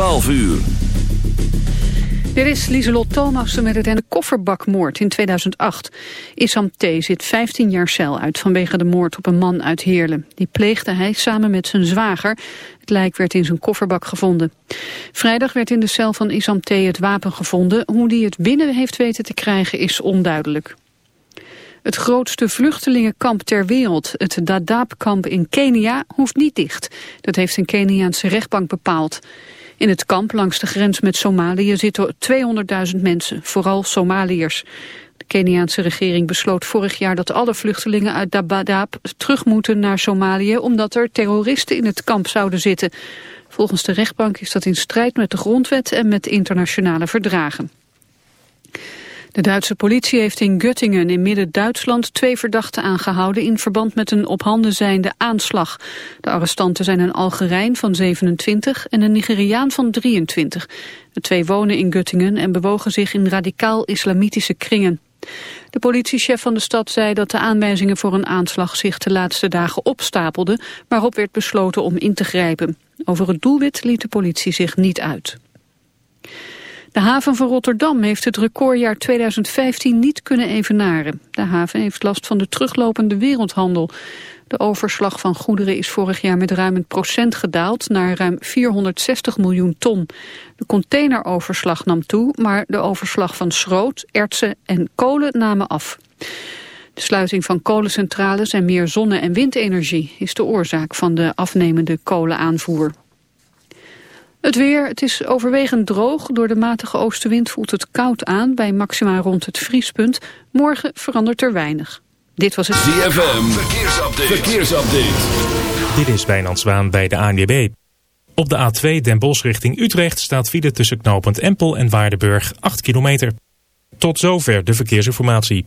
12 uur. Dit is Lieselot Thomassen met het en de kofferbakmoord in 2008. Isam T. zit 15 jaar cel uit vanwege de moord op een man uit Heerlen. Die pleegde hij samen met zijn zwager. Het lijk werd in zijn kofferbak gevonden. Vrijdag werd in de cel van Isam T. het wapen gevonden. Hoe die het binnen heeft weten te krijgen is onduidelijk. Het grootste vluchtelingenkamp ter wereld, het Dadaab-kamp in Kenia, hoeft niet dicht. Dat heeft een Keniaanse rechtbank bepaald. In het kamp langs de grens met Somalië zitten 200.000 mensen, vooral Somaliërs. De Keniaanse regering besloot vorig jaar dat alle vluchtelingen uit Dadaab terug moeten naar Somalië omdat er terroristen in het kamp zouden zitten. Volgens de rechtbank is dat in strijd met de grondwet en met internationale verdragen. De Duitse politie heeft in Göttingen in midden-Duitsland twee verdachten aangehouden in verband met een op handen zijnde aanslag. De arrestanten zijn een Algerijn van 27 en een Nigeriaan van 23. De twee wonen in Göttingen en bewogen zich in radicaal-islamitische kringen. De politiechef van de stad zei dat de aanwijzingen voor een aanslag zich de laatste dagen opstapelden, waarop werd besloten om in te grijpen. Over het doelwit liet de politie zich niet uit. De haven van Rotterdam heeft het recordjaar 2015 niet kunnen evenaren. De haven heeft last van de teruglopende wereldhandel. De overslag van goederen is vorig jaar met ruim een procent gedaald naar ruim 460 miljoen ton. De containeroverslag nam toe, maar de overslag van schroot, ertsen en kolen namen af. De sluiting van kolencentrales en meer zonne- en windenergie is de oorzaak van de afnemende kolenaanvoer. Het weer, het is overwegend droog. Door de matige oostenwind voelt het koud aan bij maxima rond het vriespunt. Morgen verandert er weinig. Dit was het ZFM, verkeersupdate. verkeersupdate. Dit is Wijnand Zwaan bij de ANWB. Op de A2 Den Bosch richting Utrecht staat file tussen knooppunt Empel en Waardenburg 8 kilometer. Tot zover de verkeersinformatie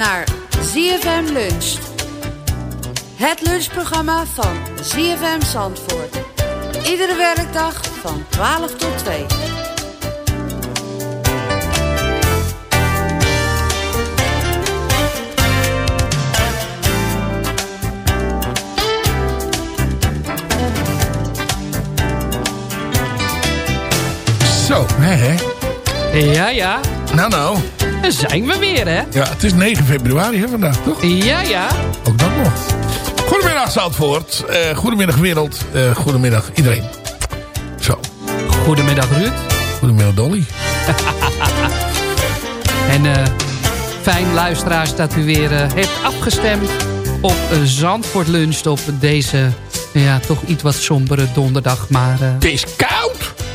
Naar ZFM Lunch. Het lunchprogramma van ZFM Zandvoort. Iedere werkdag van 12 tot 2. Zo, hè hè? Ja, ja. Nou, nou. Daar zijn we weer, hè? Ja, het is 9 februari hè, vandaag, toch? Ja, ja. Ook dat nog. Goedemiddag, Zandvoort. Uh, goedemiddag, wereld. Uh, goedemiddag, iedereen. Zo. Goedemiddag, Ruud. Goedemiddag, Dolly. en uh, fijn, luisteraars, dat u weer heeft afgestemd op Zandvoort Lunch op deze Ja, toch iets wat sombere donderdag, maar... eh, Het is koud.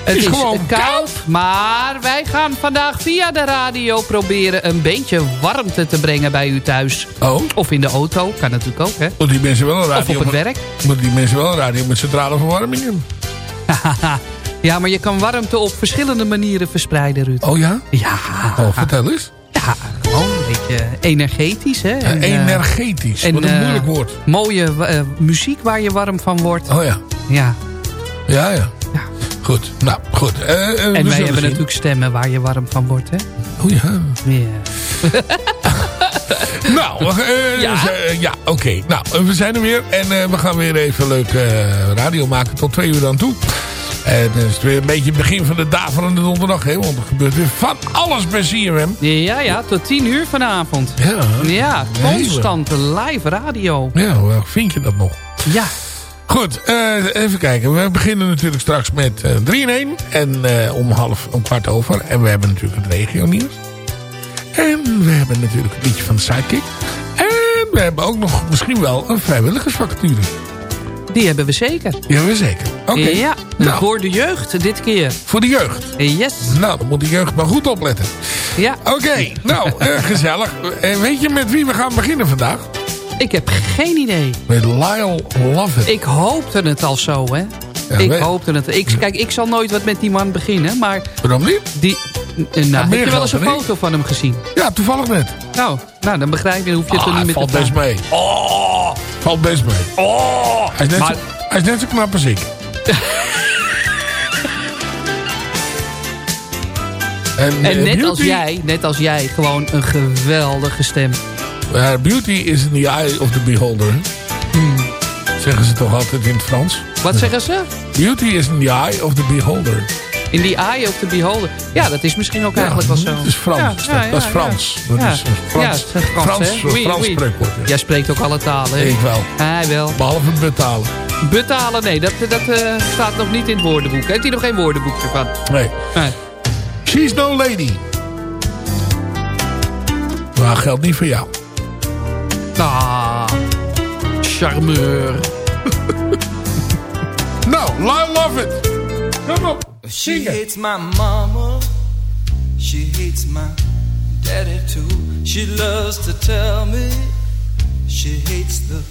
Het is gewoon koud, maar wij gaan vandaag via de radio proberen een beetje warmte te brengen bij u thuis. Oh, Of in de auto, kan natuurlijk ook, hè. moet die mensen wel een radio... Of op het werk. Moet die mensen wel een radio met centrale verwarming hebben? ja, maar je kan warmte op verschillende manieren verspreiden, Ruud. Oh ja? Ja, Oh, vertel eens. ja, gewoon een beetje energetisch, hè. En, eh, Energetisch. en, Wat een eh, moeilijk woord. mooie eh, muziek waar je warm van wordt. Oh ja. Ja. Ja, ja. Goed. Nou, goed. Eh, eh, En wij hebben zien. natuurlijk stemmen waar je warm van wordt, hè. Oh ja. Ja. Nou, eh, Ja? dus, ja oké. Nou, we zijn er weer. En we gaan weer even leuk radio maken tot twee uur aan toe. En het is weer een beetje het begin van de daverende donderdag. Hè, want er gebeurt weer van alles bij CMM. Ja, ja, tot tien uur vanavond. Ja. Ja, Nee, constant live radio. Ja, hoe vind je dat nog? Ja. Goed, eh, even kijken. We beginnen natuurlijk straks met eh 3 in 1. En eh, om half, om kwart over. En we hebben natuurlijk het regio nieuws. En we hebben natuurlijk een liedje van de Sidekick. En we hebben ook nog misschien wel een vrijwilligersvacature. Die hebben we zeker. Die hebben we zeker. Oké. Ja, Nou, voor de jeugd dit keer. voor de jeugd. Yes. Nou, dan moet de jeugd maar goed opletten. Ja, Oké, nou, eh, gezellig. Eh, weet je met wie we gaan beginnen vandaag? Ik heb geen idee. Met Lyle Lovett. Ik hoopte het al zo, hè. Ja, ik weet- hoopte het. Ik, kijk, ik zal nooit wat met die man beginnen, maar Waarom niet? die... eh, Nou, heb je wel eens een ik. foto van hem gezien? Ja, toevallig net. Nou, nou dan begrijp je, dan hoef je het Ah, er niet meer te valt best mee. Oh, valt best mee. Oh, hij is net, Maar- zo, hij is net zo knap als ik. en, En eh, net als jij, net als jij, gewoon een geweldige stem. Beauty is in the eye of the beholder. Hmm. Zeggen ze toch altijd in het Frans? Wat zeggen ze? Beauty is in the eye of the beholder. In the eye of the beholder. Ja, dat is misschien ook eigenlijk wel zo. Dat is Frans. Ja, dat, ja, dat is Frans. ja. Dat is Frans, Ja, Frans, Frans, hè? Oui, Frans oui. spreekwoord. Jij spreekt ook alle talen? Ik wel. Hij wel. Behalve betalen. Betalen, nee, dat, dat eh, staat nog niet in het woordenboek. Heeft hij nog geen woordenboekje van? Nee. Nee. She's no lady. Maar geldt niet voor jou. Ah, charmeur. Nou, Lyle Lovett. Kom op. She Zing het. hates my mama. She hates my daddy too. She loves to tell me. She hates the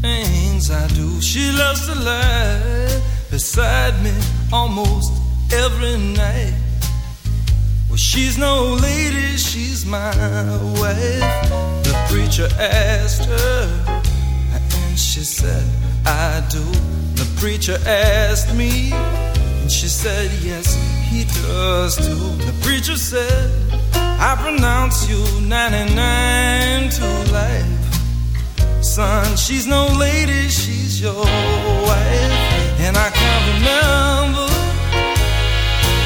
things I do. She loves to lie beside me almost every night. Well, she's no lady, she's my wife. Preacher asked her, and she said, I do. The preacher asked me, and she said, Yes, he does too. The preacher said, I pronounce you 99 to life. Son, she's no lady, she's your wife. And I can't remember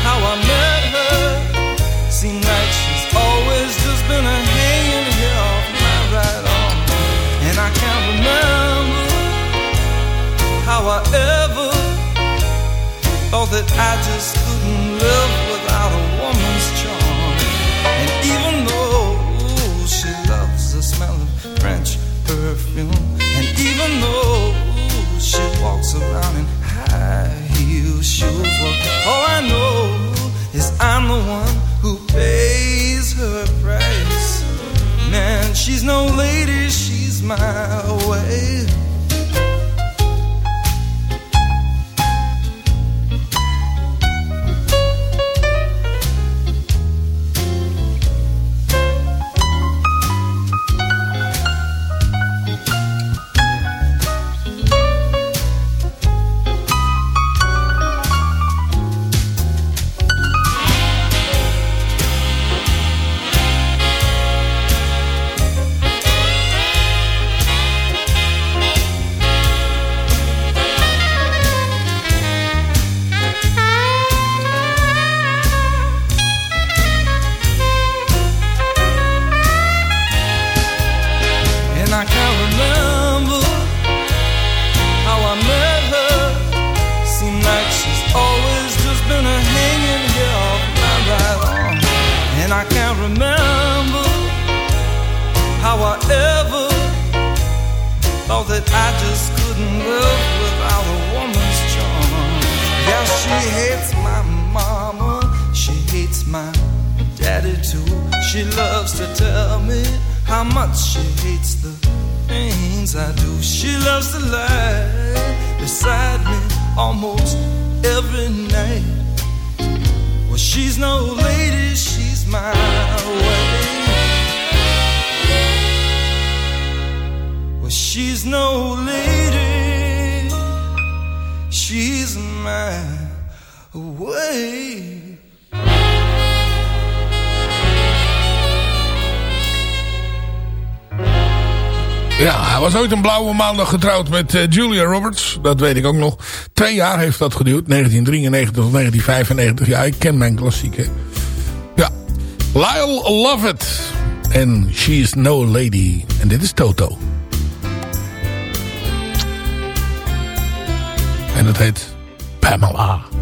how I met her. Seemed like she's always just been a I ever thought that I just couldn't live without a woman's charm. And even though she loves the smell of French perfume, and even though she walks around in high heel shoes, well, all I know is I'm the one who pays her price. Man, she's no lady, she's my way. Getrouwd met uh, Julia Roberts. Dat weet ik ook nog. Twee jaar heeft dat geduurd. 1993 tot 1995. Ja, ik ken mijn klassieken. Ja. Lyle Lovett. En She's No Lady. En dit is Toto. En dat heet Pamela.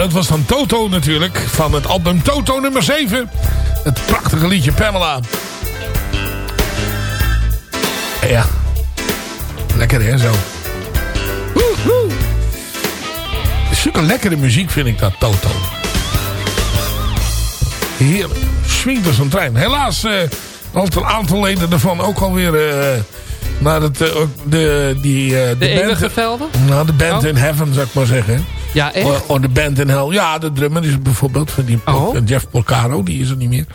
Dat was dan Toto natuurlijk. Van het album Toto nummer 7. Het prachtige liedje Pamela. Ja. Lekker hè, zo. Woehoe. Zulke lekkere muziek vind ik dat, Toto. Heerlijk. Swingt als een trein. Helaas uh, had een aantal leden ervan ook alweer... Uh, naar het, uh, de, die, de, de eeuwige velden? Nou, de band Oh. in Heaven, zou ik maar zeggen. Ja, echt? Of de band in Hell. Ja, de drummer is bijvoorbeeld van die Oh. Jeff Porcaro, die is er niet meer.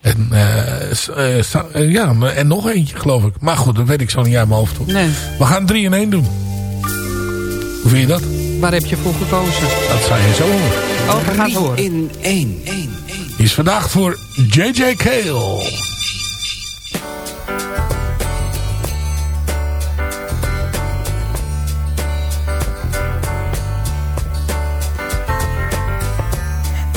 En, eh, eh, eh, ja, en nog eentje geloof ik. Maar goed, dat weet ik zo niet uit mijn hoofd. hoor. Nee. We gaan 3 in 1 doen. Hoe vind je dat? Waar heb je voor gekozen? Dat zou je zo horen. Oh, we gaan in één, één, één. Die is vandaag voor J.J. Cale.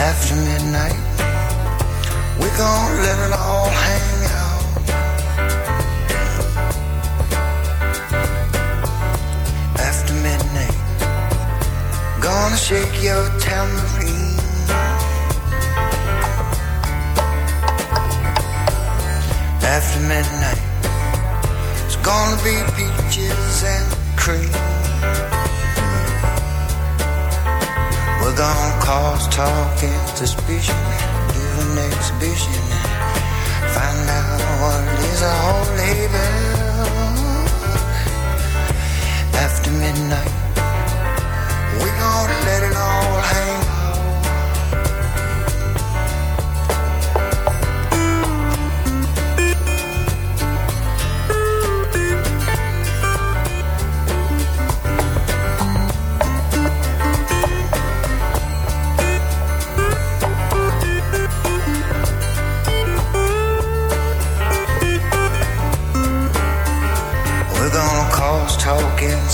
after midnight. We're gonna let it all hang out. After midnight, gonna shake your tambourine. After midnight, it's gonna be peaches and cream. We're gonna cause talk and suspicion, give an exhibition, find out what is all about. After midnight, we're gonna let it all hang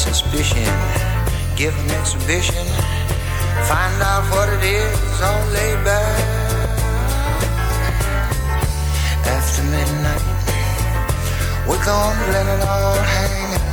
suspicion, give an exhibition, find out what it is all laid back. After midnight, we're gonna let it all hang out.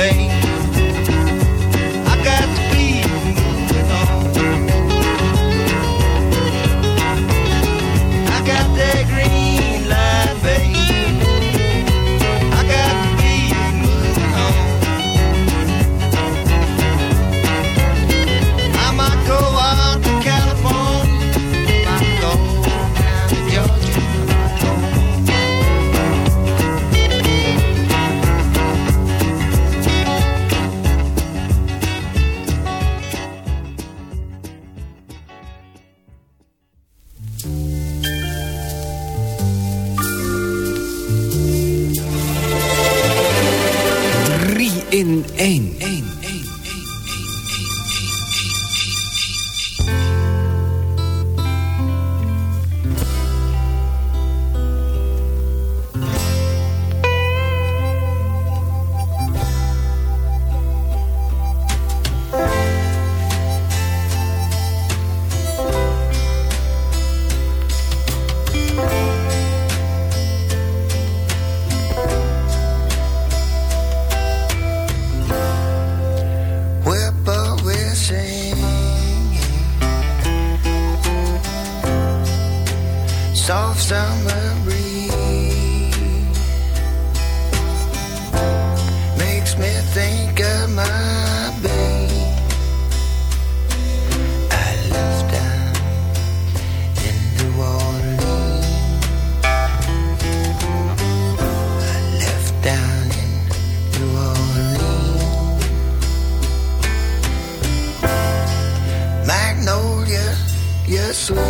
day. Oh, yeah, yeah, sleeping.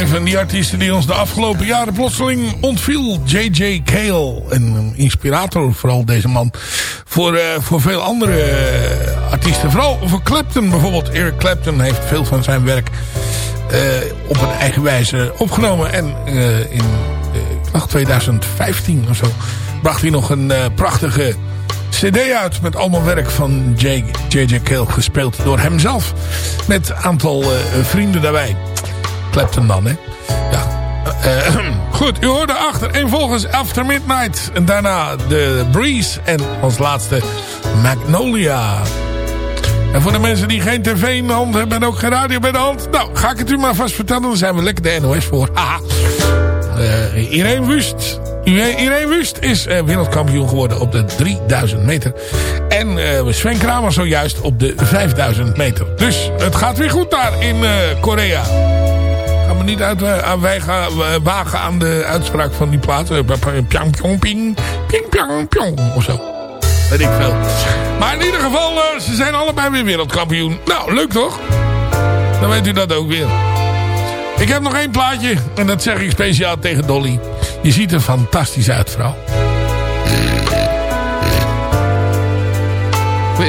Een van die artiesten die ons de afgelopen jaren plotseling ontviel. J.J. Cale. Een inspirator vooral deze man. Voor, eh, voor veel andere eh, artiesten. Vooral voor Clapton bijvoorbeeld. Eric Clapton heeft veel van zijn werk eh, op een eigen wijze opgenomen. En in, eh, ik dacht 2015 of zo, bracht hij nog een prachtige cd uit met allemaal werk van J.J. Cale gespeeld door hemzelf. Met een aantal vrienden daarbij. Clapton dan, hè. Ja. Eh, eh, goed, u hoorde achter en volgens After Midnight. En daarna de Breeze. En als laatste Magnolia. En voor de mensen die geen tv in hand hebben en ook geen radio bij de hand. Nou, ga ik het u maar vast vertellen. Dan zijn we lekker de NOS voor. Haha. Irene Wust. Irene Wust is wereldkampioen geworden op de 3000 meter. En eh, Sven Kramer zojuist op de 5000 meter. Dus het gaat weer goed daar in Korea. Gaan we niet uit, eh, aan wijgen, eh, wagen aan de uitspraak van die plaats. Eh, Pyong pyong ping. Ping pyong pyong of zo. Weet ik veel. Maar in ieder geval, eh, ze zijn allebei weer wereldkampioen. Nou, leuk toch? Dan weet u dat ook weer. Ik heb nog één plaatje. En dat zeg ik speciaal tegen Dolly. Je ziet er fantastisch uit, vrouw.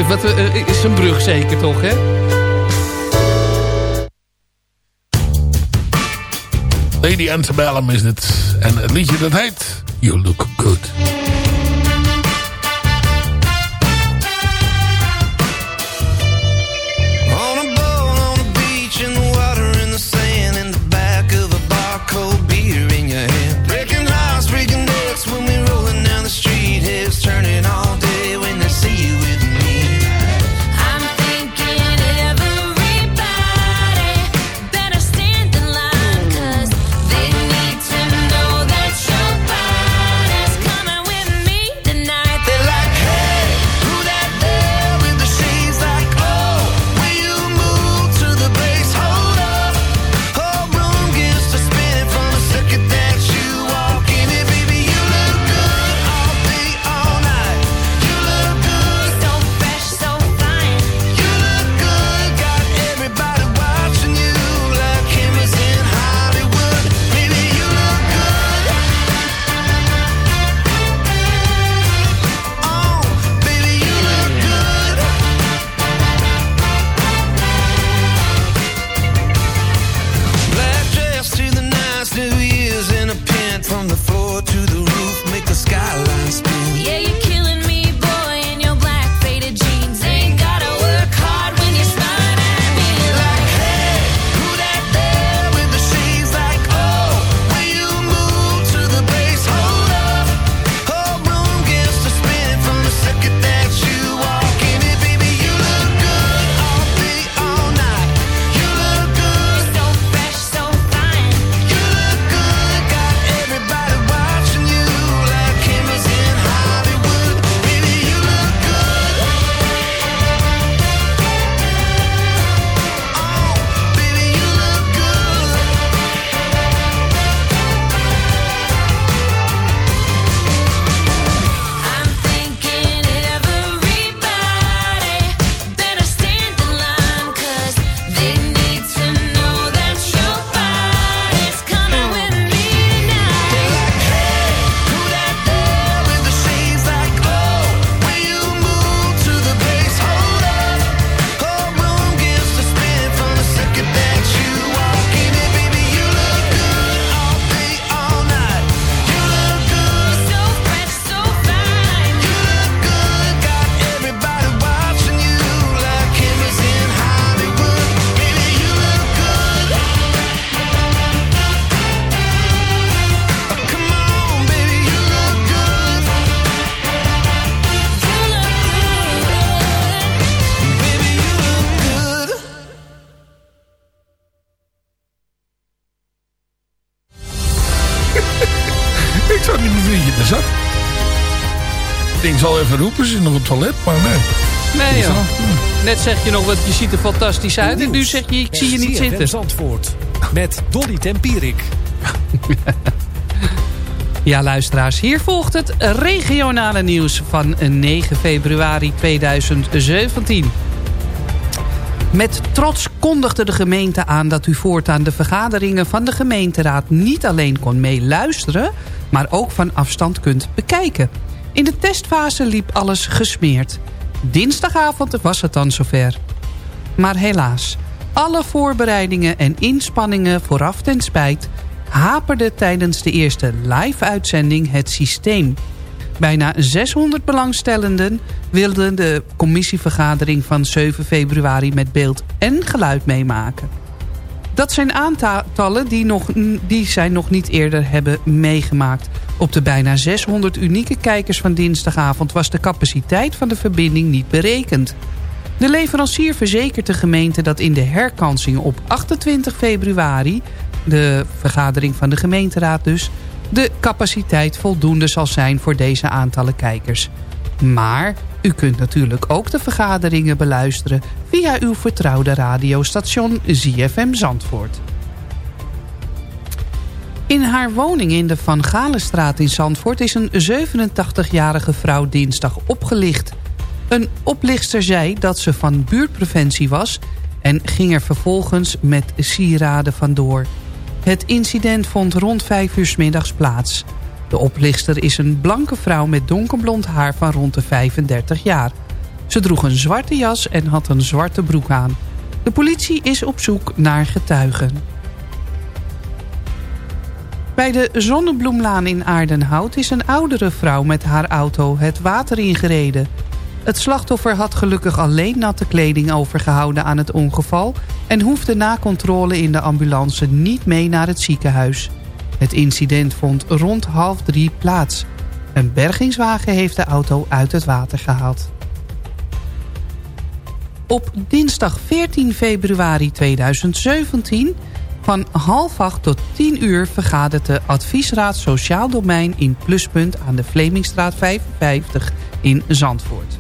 Wat eh, is een brug zeker toch, hè? Lady Antebellum is dit. En het liedje dat heet You Look Good. Even roepen, ze is nog op het toilet, maar nee. Nee joh. dat? Net zeg je nog, wat je ziet er fantastisch uit. En nu zeg je, ik zie je niet zitten. Zandvoort. Met Dolly Tempierik. Ja, luisteraars, hier volgt het regionale nieuws van 9 februari 2017. Met trots kondigde de gemeente aan dat u voortaan de vergaderingen van de gemeenteraad niet alleen kon meeluisteren, maar ook van afstand kunt bekijken. In de testfase liep alles gesmeerd. Dinsdagavond was het dan zover. Maar helaas, alle voorbereidingen en inspanningen vooraf ten spijt... haperde tijdens de eerste live-uitzending het systeem. Bijna 600 belangstellenden wilden de commissievergadering van 7 februari... met beeld en geluid meemaken. Dat zijn aantallen die, nog, die zij nog niet eerder hebben meegemaakt. Op de bijna 600 unieke kijkers van dinsdagavond... was de capaciteit van de verbinding niet berekend. De leverancier verzekert de gemeente dat in de herkansing op 28 februari... de vergadering van de gemeenteraad dus... de capaciteit voldoende zal zijn voor deze aantallen kijkers. Maar u kunt natuurlijk ook de vergaderingen beluisteren... via uw vertrouwde radiostation ZFM Zandvoort. In haar woning in de Van Galenstraat in Zandvoort... is een 87-jarige vrouw dinsdag opgelicht. Een oplichter zei dat ze van buurtpreventie was... en ging er vervolgens met sieraden vandoor. Het incident vond rond 5 uur middags plaats. De oplichter is een blanke vrouw met donkerblond haar van rond de 35 jaar. Ze droeg een zwarte jas en had een zwarte broek aan. De politie is op zoek naar getuigen. Bij de Zonnebloemlaan in Aardenhout is een oudere vrouw met haar auto het water ingereden. Het slachtoffer had gelukkig alleen natte kleding overgehouden aan het ongeval... en hoefde na controle in de ambulance niet mee naar het ziekenhuis. Het incident vond rond half drie plaats. Een bergingswagen heeft de auto uit het water gehaald. Op dinsdag 14 februari 2017 van half acht tot 10 uur vergadert de Adviesraad Sociaal Domein in Pluspunt aan de Vlemingstraat 55 in Zandvoort.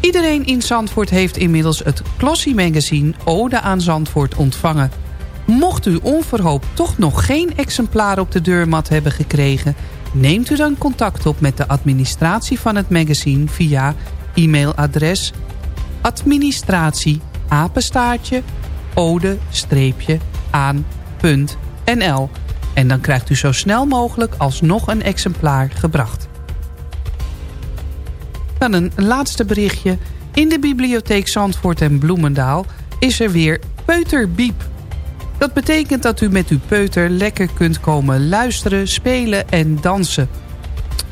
Iedereen in Zandvoort heeft inmiddels het Klossy magazine Ode aan Zandvoort ontvangen. Mocht u onverhoopt toch nog geen exemplaar op de deurmat hebben gekregen... neemt u dan contact op met de administratie van het magazine via e-mailadres administratie apenstaartje ode-aan.nl en dan krijgt u zo snel mogelijk alsnog een exemplaar gebracht. Dan een laatste berichtje. In de bibliotheek Zandvoort en Bloemendaal is er weer Peuterbiep. Dat betekent dat u met uw peuter lekker kunt komen luisteren, spelen en dansen.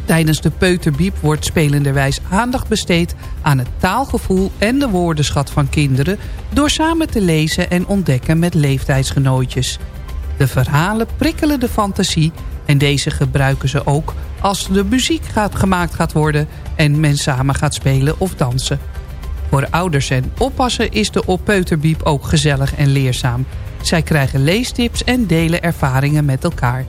Tijdens de Peuterbiep wordt spelenderwijs aandacht besteed aan het taalgevoel en de woordenschat van kinderen... door samen te lezen en ontdekken met leeftijdsgenootjes. De verhalen prikkelen de fantasie en deze gebruiken ze ook als de muziek gaat, gemaakt gaat worden... en men samen gaat spelen of dansen. Voor ouders en oppassen is de op Peuterbiep ook gezellig en leerzaam. Zij krijgen leestips en delen ervaringen met elkaar.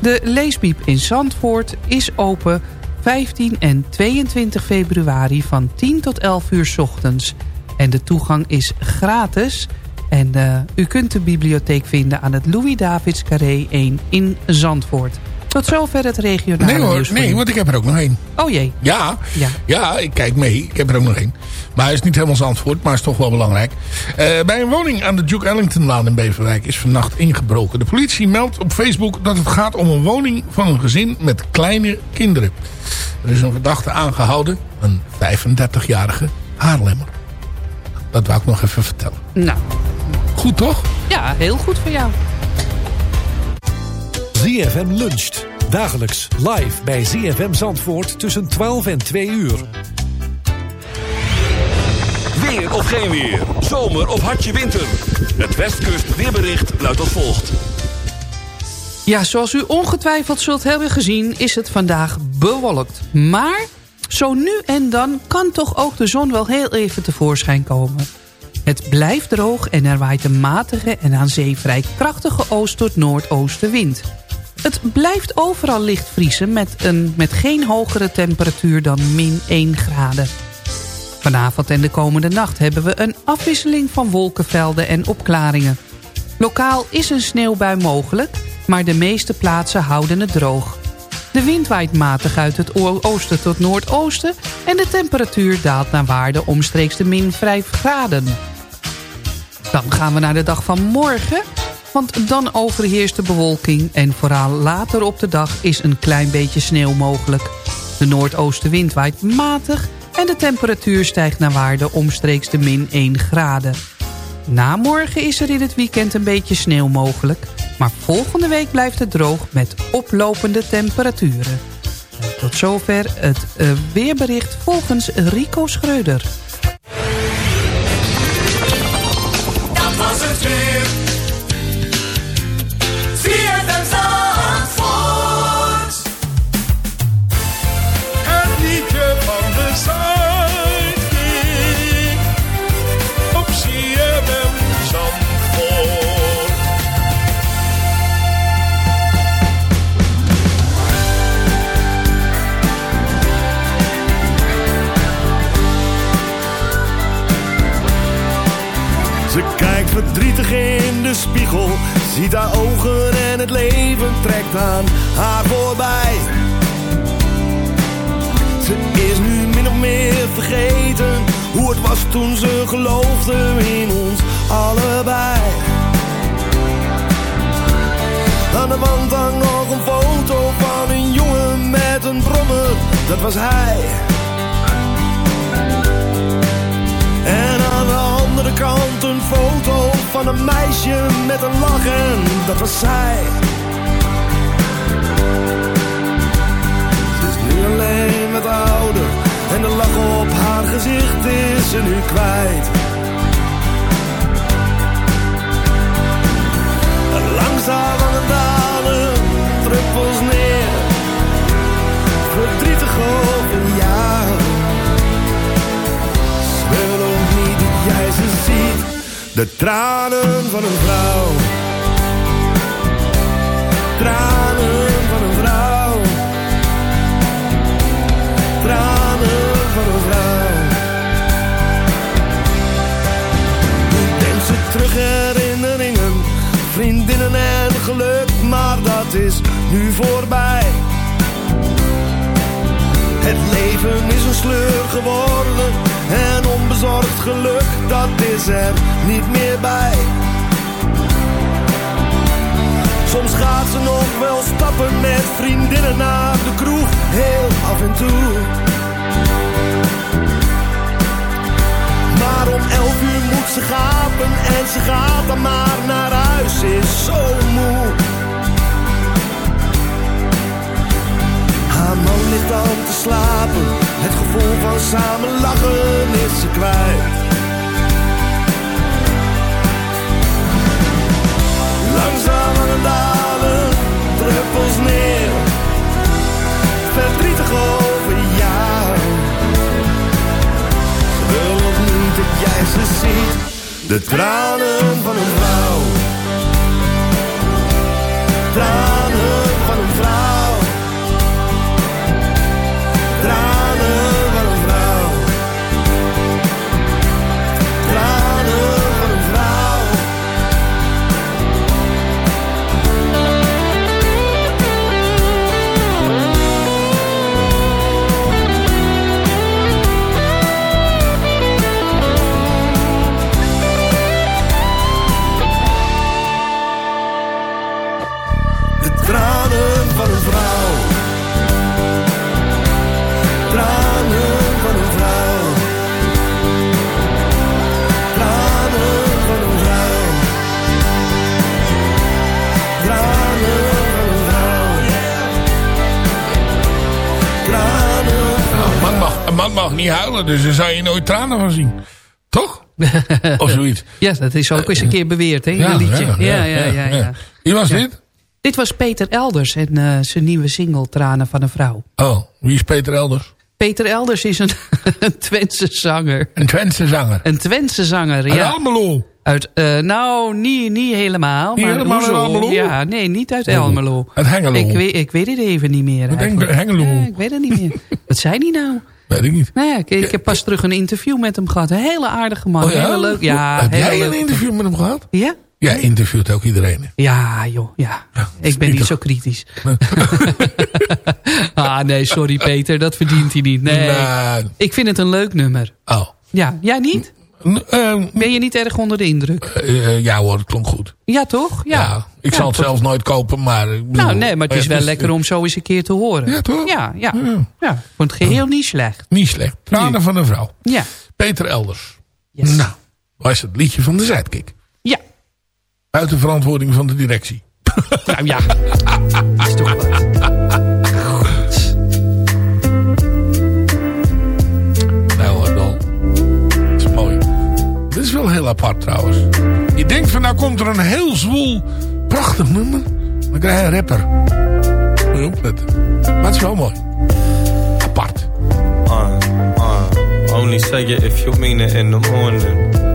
De leesbiep in Zandvoort is open 15 en 22 februari van 10 tot 11 uur ochtends. En de toegang is gratis. En eh, u kunt de bibliotheek vinden aan het Louis Davids Carré 1 in Zandvoort. Tot zover het regionale Nee hoor, nee, want ik heb er ook nog één. Oh jee. Ja, Ja. ja. ik kijk mee. Ik heb er ook nog één. Maar hij is niet helemaal Zandvoort, maar is toch wel belangrijk. Eh, bij een woning aan de Duke Ellingtonlaan in Beverwijk is vannacht ingebroken. De politie meldt op Facebook dat het gaat om een woning van een gezin met kleine kinderen. Er is een verdachte aangehouden, een 35-jarige Haarlemmer. Dat wou ik nog even vertellen. Nou, Goed toch? ja, heel goed voor jou. ZFM luncht. Dagelijks live bij ZFM Zandvoort tussen 12 en 2 uur. Weer of geen weer. Zomer of hartje winter. Het Westkust weerbericht luidt als volgt. Ja, zoals u ongetwijfeld zult hebben gezien is het vandaag bewolkt. Maar zo nu en dan kan toch ook de zon wel heel even tevoorschijn komen. Het blijft droog en er waait een matige en aan zee vrij krachtige oost- tot noordoostenwind. Het blijft overal licht vriezen met, een, met geen hogere temperatuur dan min 1 graden. Vanavond en de komende nacht hebben we een afwisseling van wolkenvelden en opklaringen. Lokaal is een sneeuwbui mogelijk, maar de meeste plaatsen houden het droog. De wind waait matig uit het oosten tot noordoosten... en de temperatuur daalt naar waarde omstreeks de min 5 graden. Dan gaan we naar de dag van morgen... want dan overheerst de bewolking... en vooral later op de dag is een klein beetje sneeuw mogelijk. De noordoostenwind waait matig... en de temperatuur stijgt naar waarde omstreeks de min 1 graden. Na morgen is er in het weekend een beetje sneeuw mogelijk... maar volgende week blijft het droog met oplopende temperaturen. Tot zover het eh, weerbericht volgens Rico Schreuder. Verdrietig in de spiegel, ziet haar ogen en het leven trekt aan haar voorbij. Ze is nu min of meer vergeten hoe het was toen ze geloofde in ons allebei. Aan de wand hangt nog een foto van een jongen met een brommer, dat was hij. Andere kant een foto van een meisje met een lach en dat was zij. Ze is nu alleen met ouder en de lach op haar gezicht is ze nu kwijt. Langzaam aan het dalen, druppels neer, verdrietig over De tranen van een vrouw. Tranen van een vrouw. Tranen van een vrouw. Nu denkt ze terug herinneringen. Vriendinnen en geluk. Maar dat is nu voorbij. Het leven is een sleur geworden en onbezorgd geluk, dat is er niet meer bij. Soms gaat ze nog wel stappen met vriendinnen naar de kroeg, heel af en toe. Maar om elf uur moet ze gapen en ze gaat dan maar naar huis, is zo moe. Haar man ligt dan te slapen. Het gevoel van samen lachen kwijt. Langzaam aan het dalen, druppels neer. Verdrietig over jou. Wil nog niet dat jij ze ziet. De tranen van een vrouw. Man mag, niet huilen, dus daar zou je nooit tranen van zien. Toch? Of zoiets. Ja, dat is ook eens een keer beweerd, hè, in een liedje. Ja, ja, ja. ja, Wie was Ja. dit? Dit was Peter Elders en eh, zijn nieuwe single Tranen van een vrouw. Oh, wie is Peter Elders? Peter Elders is een, een Twentse zanger. Een Twentse zanger. Een Twentse zanger, Uit ja. Almelo. Uit, eh, nou, niet, niet helemaal. Niet maar helemaal uit. Almelo? Ja, nee, niet uit Oh, Elmelo. uit Hengelo. Ik weet, ik weet het even niet meer. Uit. Hengelo. Ja, ik weet het niet meer. Wat zei die nou? Weet ik niet. Ik, ik heb pas terug een interview met hem gehad. Een hele aardige man. Oh ja? Hele leuk. Ja, Heb jij een interview met hem gehad? Ja? Jij interviewt ook iedereen. Ja, joh, ja. ik ben niet zo kritisch. ah, nee, sorry Peter, dat verdient hij niet. Nee, ik vind het een leuk nummer. Oh. Ja, jij niet? Ehm, Ben je niet erg onder de indruk? Eh, ja hoor, het klonk goed. Ja, toch? Ja. Ja, ik Ja, zal het toch. zelf nooit kopen, maar... ik bedoel, Nou, nee, maar het is wel lekker om zo eens een keer te horen. Ja, toch? Ja, ja. ja. Het geheel niet slecht. Niet slecht. Tranen van een vrouw. Ja. Peter Elders. Yes. Nou, was het liedje van de Sidekick. Ja. Buiten verantwoording van de directie. Nou ja. is toch wat. Apart trouwens. Je denkt van nou komt er een heel zwoel, prachtig nummer. Dan krijg je een rapper. Moet je opletten. Maar het is wel mooi. Apart. Uh, uh, only say it if you mean it in the morning.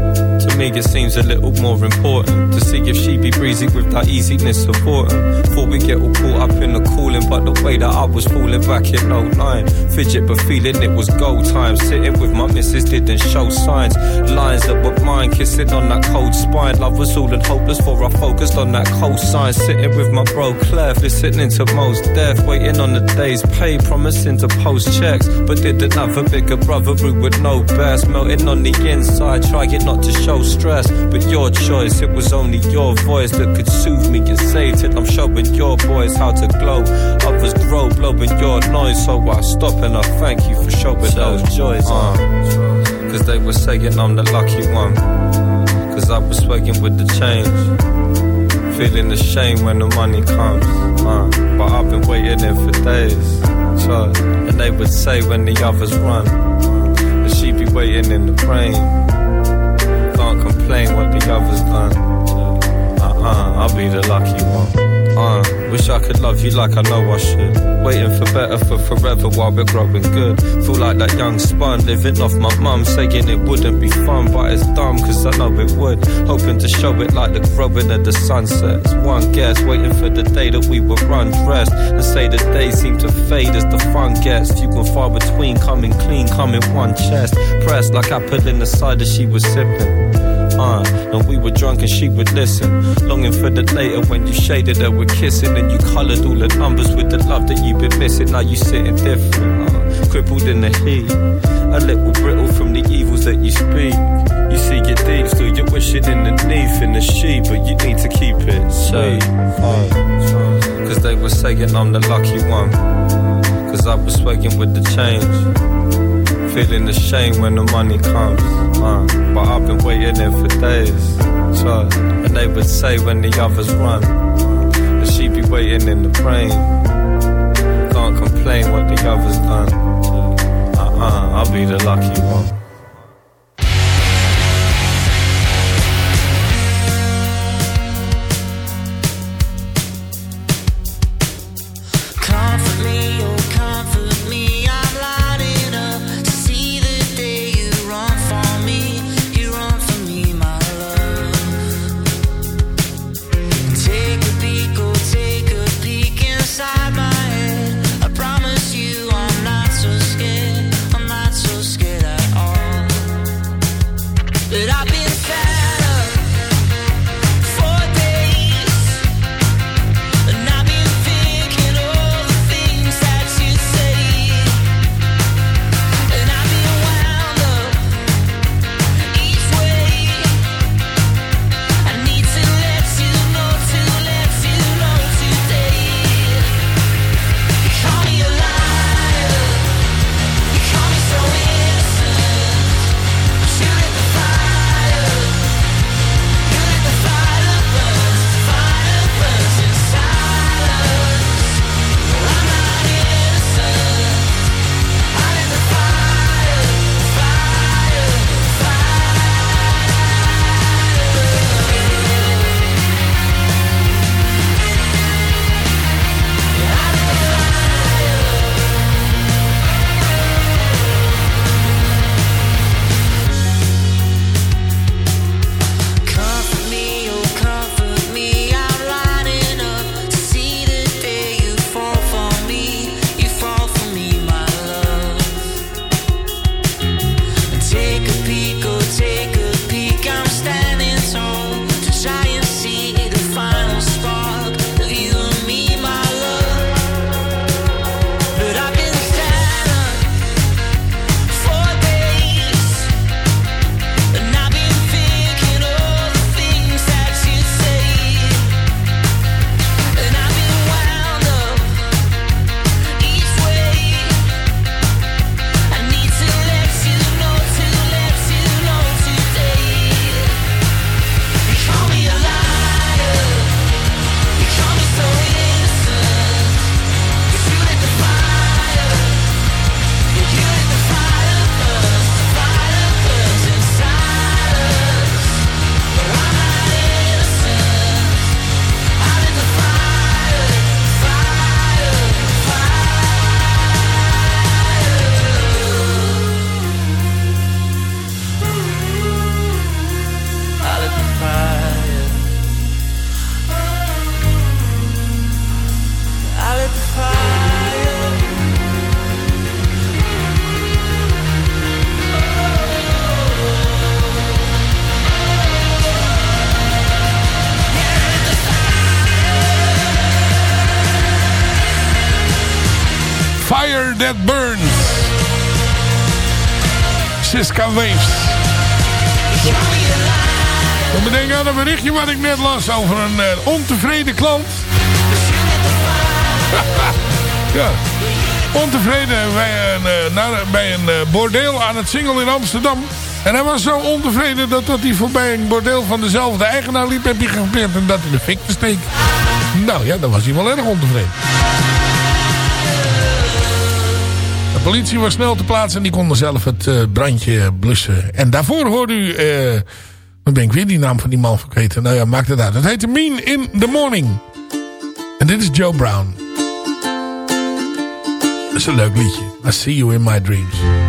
To me, it seems a little more important to see if she be breezy with that easiness autumn. Before we get all caught up in the cooling, but the way that I was falling back in 09. Fidget, but feeling it was go time. Sitting with my missus didn't show signs. Lines that were mine, kissing on that cold spine. Love was all and hopeless for I focused on that cold sign Sitting with my bro Clef, listening to most death. Waiting on the day's pay, promising to post checks. But didn't have a bigger brother who with no best. Melting on the inside, trying not to show stress. But your choice, it was only your voice that could soothe me and save till I'm showing your boys how to glow. Others grow, blowing your noise. So I stop and I thank you for showing those joys. Uh, Cause they were saying I'm the lucky one. Cause I was swaying with the change. Feeling the shame when the money comes. Uh, but I've been waiting in for days. So, and they would say when the others run. That she be waiting in the rain. Complain what the others done. Uh-uh, I'll be the lucky one. Uh, wish I could love you like I know I should. Waiting for better for forever while we're growing good. Feel like that young spun living off my mum, saying it wouldn't be fun, but it's dumb cause I know it would. Hoping to show it like the growing of the sunsets. One guess, waiting for the day that we were undressed. And say the days seem to fade as the fun gets. Few and far between, coming clean, coming one chest. Pressed like I put in the cider she was sipping. Uh, and we were drunk and she would listen. Longing for the later when you shaded her with kissing you coloured all the numbers with the love that you've been missing. Now you're sitting different, uh, crippled in the heat. A little brittle from the evils that you speak. You see your deep, still you're wishing underneath in the sheet, but you need to keep it safe. Cause they were saying I'm the lucky one. Cause I was swaying with the change. Feeling the shame when the money comes. Uh, but I've been waiting in for days. So, and they would say when the others run. She be waiting in the rain. Can't complain what the others done. Uh-uh, I'll be the lucky one. Net las over een eh, ontevreden klant. ja, ontevreden bij een, eh, naar, een eh, bordeel aan het Singel in Amsterdam. En hij was zo ontevreden dat, dat hij voorbij een bordeel van dezelfde eigenaar liep... heb hij geprobeerd om dat in de fik te steken. Nou ja, dan was hij wel erg ontevreden. De politie was snel te plaatsen en die konden zelf het brandje blussen. En daarvoor hoorde u... dan ben ik weer die naam van die man vergeten. Nou ja, maakt het uit. Het heette Mean in the Morning. En dit is Joe Brown. Dat is een leuk liedje. I see you in my dreams.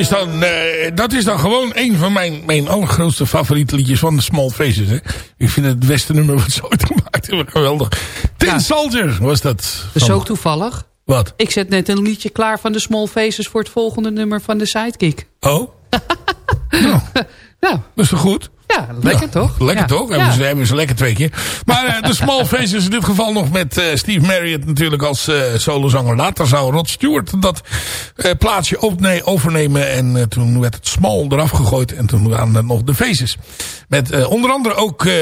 Is dan, eh, dat is dan gewoon een van mijn, mijn allergrootste favoriete liedjes van de Small Faces. Hè. Ik vind het beste nummer wat ze ooit gemaakt hebben. Geweldig. Tin Soldier was dat. Dat is ook toevallig. Wat? Ik zet net een liedje klaar van de Small Faces... voor het volgende nummer van de Sidekick. Oh? nou, Ja. dat is toch goed? Ja, lekker Ja, toch? Lekker Ja. toch? Ja. Hebben, ze, hebben ze lekker twee keer. Maar eh, de Small Faces in dit geval nog met eh, Steve Marriott natuurlijk als eh, solozanger. Later zou Rod Stewart dat eh, plaatsje op, nee, overnemen. En eh, toen werd het Small eraf gegooid. En toen waren er nog de Faces. Met eh, onder andere ook eh,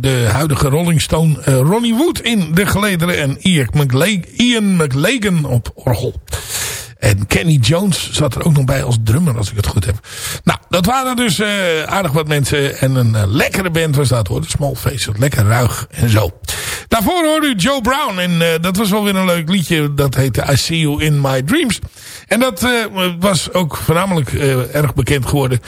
de huidige Rolling Stone eh, Ronnie Wood in de gelederen. En Ian McLagan op orgel. En Kenny Jones zat er ook nog bij als drummer, als ik het goed heb. Nou, dat waren dus eh, aardig wat mensen. En een eh, lekkere band was dat hoor. De Small Faces. Lekker ruig en zo. Daarvoor hoorde u Joe Brown. En eh, dat was wel weer een leuk liedje. Dat heette I See You In My Dreams. En dat was ook voornamelijk erg bekend geworden.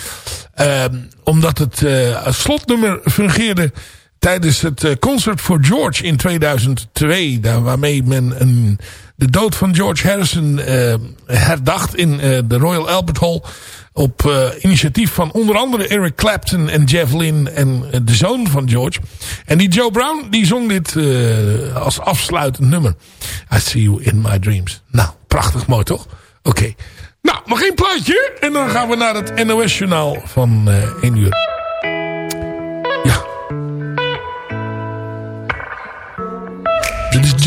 eh, omdat het als slotnummer fungeerde tijdens het eh, Concert for George in 2002. Daar, waarmee men een, de dood van George Harrison eh, herdacht in eh, de Royal Albert Hall. Op initiatief van onder andere Eric Clapton en Jeff Lynne en de zoon van George. En die Joe Brown die zong dit als afsluitend nummer. I see you in my dreams. Nou, prachtig mooi toch? Oké. Nou, nog één plaatje. En dan gaan we naar het NOS journaal van eh 1 uur.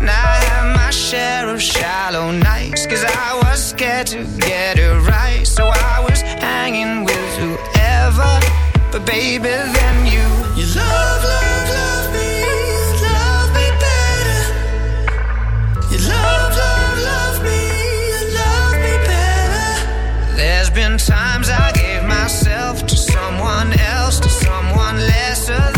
And I had my share of shallow nights Cause I was scared to get it right. So I was hanging with whoever. But baby, then you You love, love, love me Love me better. You love, love, love me love me better. There's been times I gave myself to someone else To someone lesser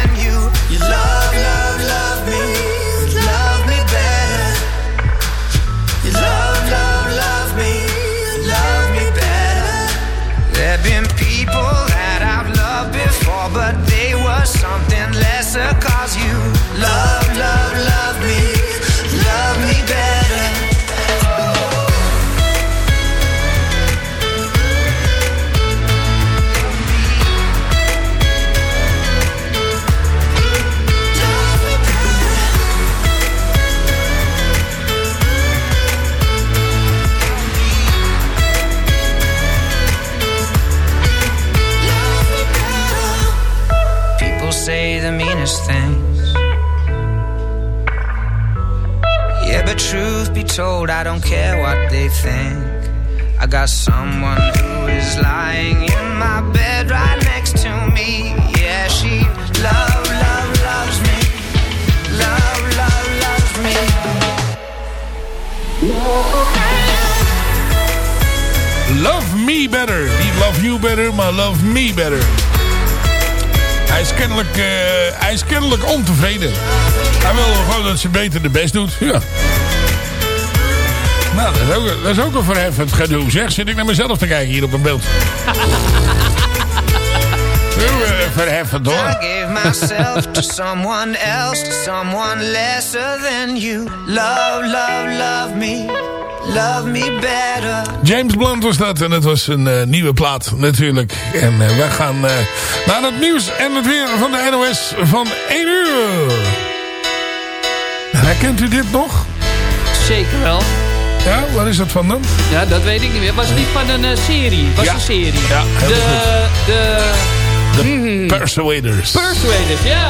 I don't care what they think. I got someone who is lying in my bed right next to me. Yeah, she love, love, loves me. Love, love, loves me. Love Me Better. Niet Love You Better, maar Love Me Better. Hij is kennelijk, eh, hij is kennelijk ontevreden. Hij wil gewoon dat ze beter de best doet. Ja. Nou, dat is ook, dat is ook een verheffend gedoe. Zeg, zit ik naar mezelf te kijken hier op een beeld. Heel eh, verheffend hoor. I gave myself to someone else, to someone lesser than you. Love, love, love me. Love me better. James Blunt was dat en het was een eh, nieuwe plaat natuurlijk. En uh, wij gaan uh, naar het nieuws en het weer van de NOS van 1 uur. Herkent u dit nog? Zeker wel. Ja, waar is dat van dan? Ja, dat weet ik niet meer. Was het niet van een serie? Was Ja. een serie. Ja, heel de, de... De Hmm. Persuaders. Persuaders, ja.